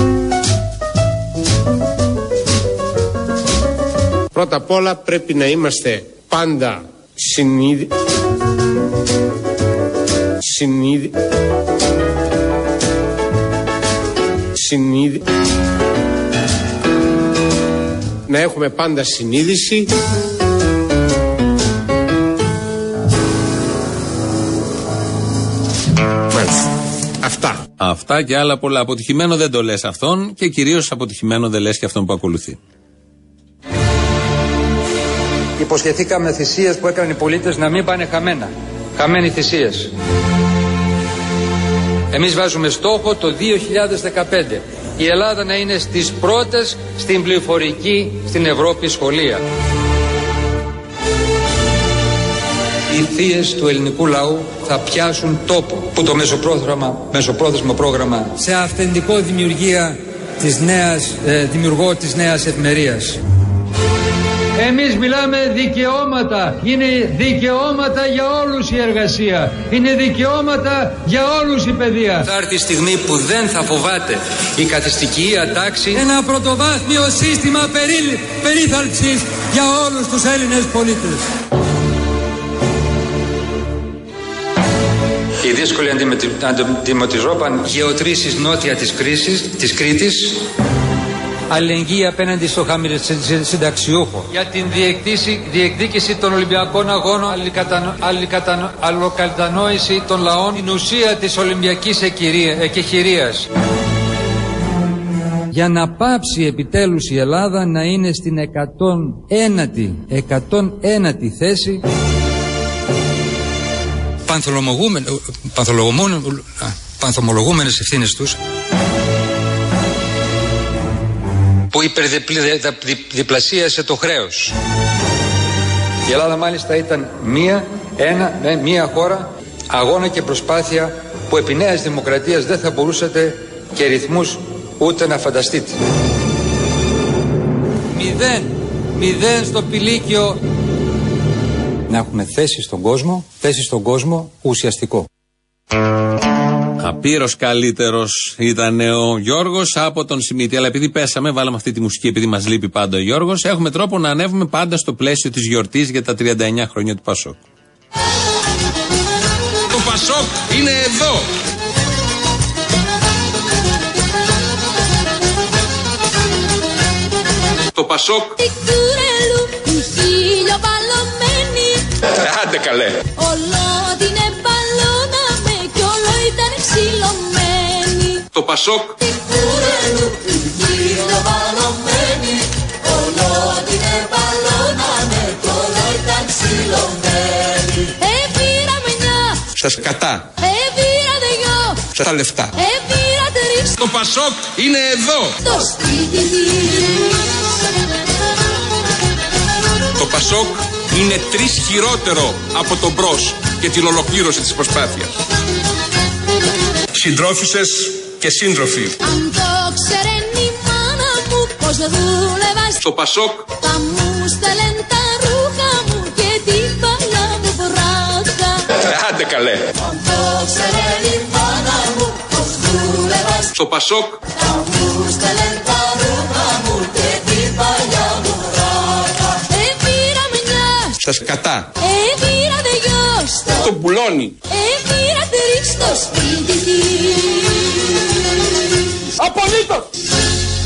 Πρώτα απ' όλα πρέπει να είμαστε πάντα συνείδη... συνείδη συνείδη... να έχουμε πάντα συνείδηση Αυτά. Αυτά και άλλα πολλά. Αποτυχημένο δεν το λες αυτόν και κυρίως αποτυχημένο δεν λες και αυτόν που ακολουθεί. Υποσχεθήκαμε θυσίες που έκαναν οι πολίτες να μην πάνε χαμένα. Χαμένοι θυσίες. Εμείς βάζουμε στόχο το 2015 η Ελλάδα να είναι στις πρώτες στην πληροφορική στην Ευρώπη σχολεία. Οι θείες του ελληνικού λαού θα πιάσουν τόπο που το μεσοπρόθεσμα, μεσοπρόθεσμο πρόγραμμα σε αυθεντικό δημιουργία της νέας, ε, δημιουργό της νέας ευημερίας. Εμείς μιλάμε δικαιώματα. Είναι δικαιώματα για όλους η εργασία. Είναι δικαιώματα για όλους η παιδεία. Θα έρθει η στιγμή που δεν θα φοβάται η καθιστική ατάξη ένα πρωτοβάθμιο σύστημα περί, περίθαλψης για όλους τους Έλληνες πολίτες. Οι δύσκολοι αντιμετωπιζόταν γεωτρήσεις νότια της, κρίσης, της Κρήτης αλληλεγγύη απέναντι στο συνταξιούχο. Για την διεκδίκηση, διεκδίκηση των Ολυμπιακών Αγώνων αλληλοκατανόηση των λαών την ουσία της Ολυμπιακής εκεχηρίας. Για να πάψει επιτέλους η Ελλάδα να είναι στην 101η, 101η θέση. Πανθομολογούμενες ευθύνες τους που υπερδιπλασίασε το χρέος. Η Ελλάδα μάλιστα ήταν μία, ένα, ναι, μία χώρα αγώνα και προσπάθεια που επί νέας δημοκρατίας δεν θα μπορούσατε και ρυθμούς ούτε να φανταστείτε. Μηδέν, μηδέν στο πηλίκιο να έχουμε θέση στον κόσμο, θέση στον κόσμο ουσιαστικό. Απείρω καλύτερος ήταν ο Γιώργος από τον Σιμίτη. Αλλά επειδή πέσαμε, βάλαμε αυτή τη μουσική, επειδή μας λείπει πάντα ο Γιώργος, έχουμε τρόπο να ανέβουμε πάντα στο πλαίσιο της γιορτής για τα 39 χρόνια του Πασόκ. Το Πασόκ είναι εδώ. Το Πασόκ. Άντε καλέ. Το Πασόκ. Στα σκατά. Στα λεφτά. Το Πασόκ είναι εδώ. Το Πασόκ είναι τρεις χειρότερο από τον μπρος και την ολοκλήρωση της προσπάθειας. Συντρόφισσες και σύντροφοι. Αν το ξέρει η μάνα μου πως δούλευα στο Πασόκ θα μου στέλνε τα ρούχα μου και την παλιά μου βράτα. Άντε καλέ. Αν το ξέρει η μάνα μου πως δούλευα στο Πασόκ θα μου στέλνε τα ρούχα μου και την παλιά μου βράτα. Επήρα μια στα σκατά. Επήρα δε γιος το πουλώνει. Επήρα τρίξ στο σπίτι Απολύτως!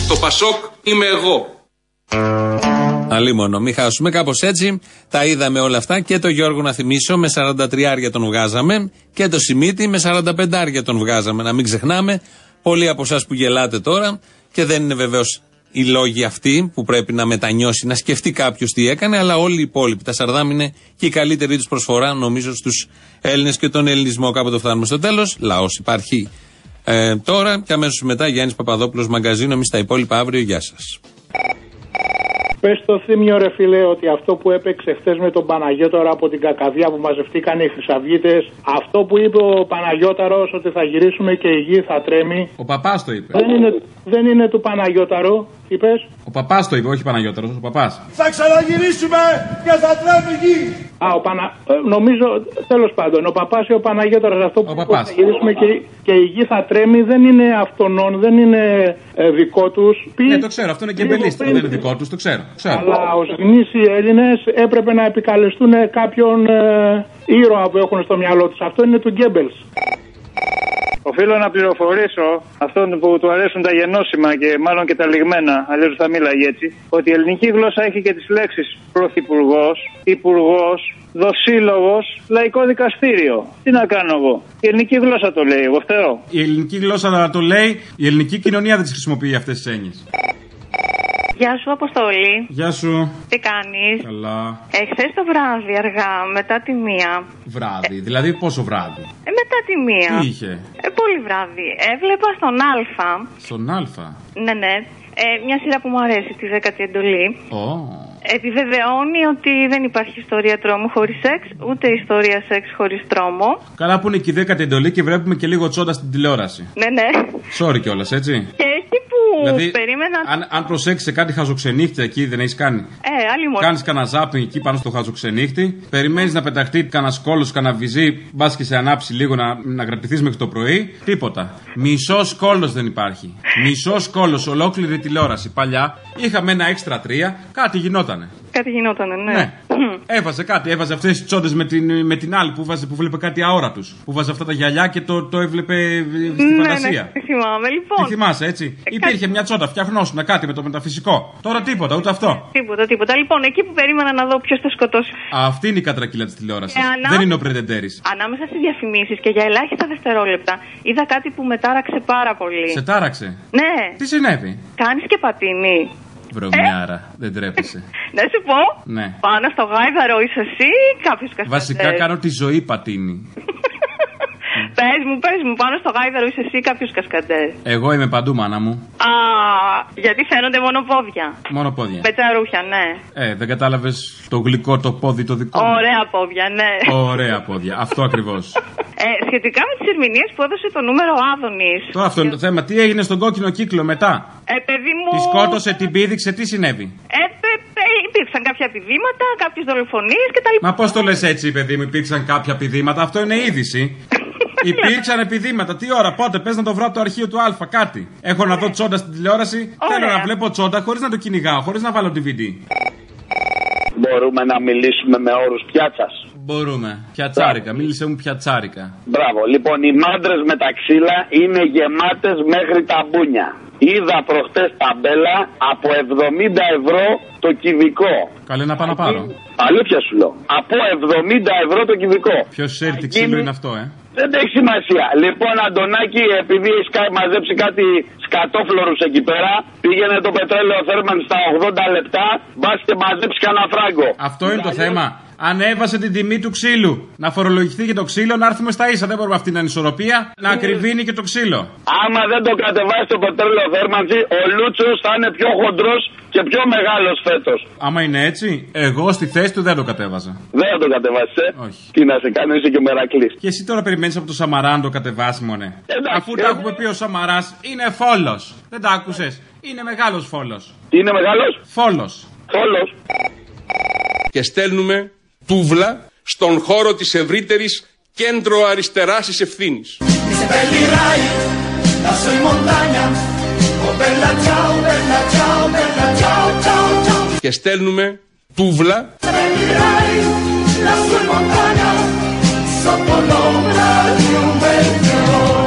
Το Πασόκ είμαι εγώ. Αλίμονο, μην χάσουμε. Κάπως έτσι τα είδαμε όλα αυτά και το Γιώργο να θυμίσω με 43 άρια τον βγάζαμε και το Σιμίτη με 45 άρια τον βγάζαμε. Να μην ξεχνάμε, πολλοί από εσάς που γελάτε τώρα και δεν είναι βεβαίως οι λόγοι αυτοί που πρέπει να μετανιώσει, να σκεφτεί κάποιος τι έκανε, αλλά όλοι οι υπόλοιποι. Τα Σαρδάμ είναι και η καλύτερη τους προσφορά, νομίζω, στους Έλληνες και τον ελληνισμό. Κάποτε φτάνουμε στο τέλος. Λαός υπάρχει ε, τώρα και αμέσως μετά Γιάννης Παπαδόπουλος Μαγκαζίνο. Εμείς τα υπόλοιπα αύριο. Γεια σας. Πες το θύμιο, ρε φιλέ, ότι αυτό που έπαιξε χθες με τον Παναγιώταρο από την Κακαδία που μαζευτήκαν οι Χρυσαυγίτες, αυτό που είπε ο Παναγιώταρος ότι θα γυρίσουμε και η γη θα τρέμει. Ο παπάς το είπε. Δεν είναι, δεν είναι του Παναγιώταρου, είπε. Ο παπάς το είπε, όχι Παναγιώταρος, ο παπάς. Θα ξαναγυρίσουμε και θα τρέμει γη. Α, ο Πανα... Ε, νομίζω, τέλος πάντων, ο παπάς ή ο Παναγιώταρος, αυτό που θα γυρίσουμε και, και η γη θα τρέμει δεν είναι αυτονών, δεν είναι ε, δικό τους. Ναι, το ξέρω, αυτό είναι και δεν είναι δικό τους, το ξέρω. Ξέρω. Αλλά ω γνήσιοι Έλληνες έπρεπε να επικαλεστούν κάποιον ε, ήρωα που έχουν στο μυαλό τους. Αυτό είναι του Γκέμπελς. Οφείλω να πληροφορήσω αυτόν που του αρέσουν τα γενώσιμα και μάλλον και τα λιγμένα, αλλιώς θα μίλαγε έτσι, ότι η ελληνική γλώσσα έχει και τις λέξεις πρωθυπουργός, υπουργός, δοσύλλογος, λαϊκό δικαστήριο. Τι να κάνω εγώ; Η ελληνική γλώσσα το λέει, εγώ φταίω. Η ελληνική γλώσσα το λέει, η ελληνική κοινωνία δεν τις χρησιμοποιεί αυτές τις έννοιες. Γεια σου, Αποστολή. Γεια σου. Τι κάνεις; Καλά. Εχθές το βράδυ, αργά, μετά τη μία. Βράδυ, δηλαδή πόσο βράδυ; Ε, μετά τη μία. Τι είχε; Ε, πολύ βράδυ. Έβλεπα στον Α. Στον Α. Ναι, ναι. Ε, μια σειρά που μου αρέσει, τη δέκατη εντολή. Oh. Επιβεβαιώνει ότι δεν υπάρχει ιστορία τρόμου χωρίς σεξ, ούτε ιστορία σεξ χωρίς τρόμο. Καλά που είναι και η δέκατη εντολή και βλέπουμε και λίγο τσόντα στην τηλεόραση. Ναι, ναι. Sorry κιόλας, έτσι. Και εκεί που Δηλαδή, περίμενα. Αν, αν προσέξεις κάτι χαζοξενύχτη εκεί, δεν έχεις κάνει. Ε, άλλη μόνο. Κάνεις κανένα ζάπινγκ εκεί πάνω στο χαζοξενύχτη. Περιμένεις να πεταχτεί κανένα κόλο, κανένα βυζί. Μπας και σε ανάψει λίγο να, να κρατηθείς μέχρι το πρωί. Τίποτα. Μισό κόλο δεν υπάρχει. Μισό κόλο, ολόκληρη τηλεόραση. Παλιά είχαμε ένα έξτρα τρία, κάτι γινότανε. Κάτι γινότανε, ναι. Ναι. Έβαζε κάτι, έβαζε αυτές τις τσόντες με την, με την άλλη που, βάζε, που βλέπει κάτι αόρατου. Που βάζε αυτά τα γυαλιά και το, το έβλεπε ε, στη ναι, φαντασία. ναι, τη θυμάμαι, λοιπόν. Τι θυμάσαι, έτσι. Υπήρχε μια τσόντα, φτιαχνόσουν κάτι με το μεταφυσικό. Τώρα τίποτα, ούτε αυτό. Τίποτα, τίποτα. Λοιπόν, εκεί που περίμενα να δω ποιος θα σκοτώσει. Αυτή είναι η κατρακύλα της τηλεόρασης. Ε, ανά- Δεν είναι ο Πρεντεντέρη. Ανάμεσα στις διαφημίσεις και για ελάχιστα δευτερόλεπτα είδα κάτι που με τάραξε πάρα πολύ. Σε τάραξε; Ναι, Τι συνέβη; κάνεις και πατίνι. Βρωμιάρα, δεν τρέπεσαι. Να σου πω, Ναι. πάνω στο γάιδαρο είσαι εσύ ή κάποιος καστανέ. Βασικά κάνω τη ζωή πατίνι. Πες μου, πες μου, πάνω στο γάιδαρο είσαι εσύ ή κάποιος κασκαντέ. Εγώ είμαι παντού, μάνα μου. Α, γιατί φαίνονται μόνο πόδια. Μόνο πόδια. Πετσαρούχια, ναι. Ε, δεν κατάλαβες το γλυκό το πόδι το δικό μου; Ωραία πόδια, ναι. Ωραία πόδια. Αυτό ακριβώς. Ε, σχετικά με τις ερμηνείες που έδωσε το νούμερο Άδωνης. Τώρα αυτό είναι το θέμα. Τι έγινε στον κόκκινο κύκλο μετά; Ε, παιδί μου. Τη σκότωσε, την πήδηξε, τι συνέβη; Ε, πε, πε, υπήρξαν κάποια επιδήματα, κάποιες δολοφονίες κτλ. Μα πώς το λες έτσι, παιδί μου, υπήρξαν κάποια πηδήματα. Αυτό είναι είδηση. Υπήρξαν επιδήματα. Τι ώρα, πότε, πες να το βρω από το αρχείο του Α, κάτι. Έχω να δω τσόντα στην τηλεόραση. Θέλω να βλέπω τσόντα χωρίς να το κυνηγάω, χωρίς να βάλω DVD. Μπορούμε να μιλήσουμε με όρους πιάτσας. Μπορούμε. Πιατσάρικα, μίλησε μου πιατσάρικα. Μπράβο. Λοιπόν, οι μάντρες με τα ξύλα είναι γεμάτες μέχρι τα μπούνια. Είδα προχτές ταμπέλα από 70 ευρώ το κυβικό. Καλέ να πάω να πάρω. Αλήθεια σου λέω. Από 70 ευρώ το κυβικό. Ποιος ξέρει τι ξύλο είναι αυτό, ε; Δεν έχει σημασία. Λοιπόν, Αντωνάκη, επειδή έχει κα- μαζέψει κάτι σκατόφλωρους εκεί πέρα, πήγαινε το πετρέλαιο θέρμαν στα 80 λεπτά, μπας και μαζέψει κανένα φράγκο. Αυτό είναι το θέμα. Ανέβασε την τιμή του ξύλου. Να φορολογηθεί και το ξύλο, να έρθουμε στα ίσα. Δεν μπορούμε αυτή να είναι ισορροπία. Να ακριβίνει και το ξύλο. Άμα δεν το κατεβάσει το πετρέλαιο θέρμανση, ο Λούτσος θα είναι πιο χοντρός και πιο μεγάλος φέτος. Άμα είναι έτσι, εγώ στη θέση του δεν το κατέβαζα. Δεν θα το κατεβάσει, ε; Όχι. Τι να σε κάνω, είσαι και μερακλής. Και εσύ τώρα περιμένεις από το Σαμαρά να το κατεβάσει, μονέ. Αφού τα έχουμε πει ο Σαμαράς, είναι φόλος. Δεν τα άκουσες. Είναι μεγάλος φόλος. Είναι μεγάλος; Φόλος. Φόλος. Και στέλνουμε τούβλα στον χώρο της ευρύτερης κέντρο αριστεράς της ευθύνης. Bella ciao, bella ciao, bella ciao, ciao, ciao. Και στέλνουμε τούβλα Seppellirai lassù in montagna. Sotto l'ombra di un bel fiore.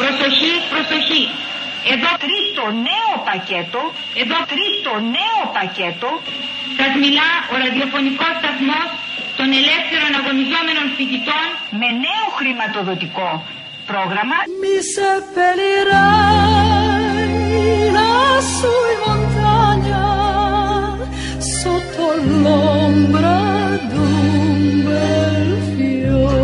Προσοχή, προσοχή. Εδώ τρίτο νέο πακέτο, εδώ τρίτο νέο πακέτο. Σας μιλά ο ραδιοφωνικός σταθμός των ελεύθερων αγωνιζόμενων φοιτητών με νέο χρηματοδοτικό programa. Mi se la sui montagna sotto l'ombra d'un bel fiore.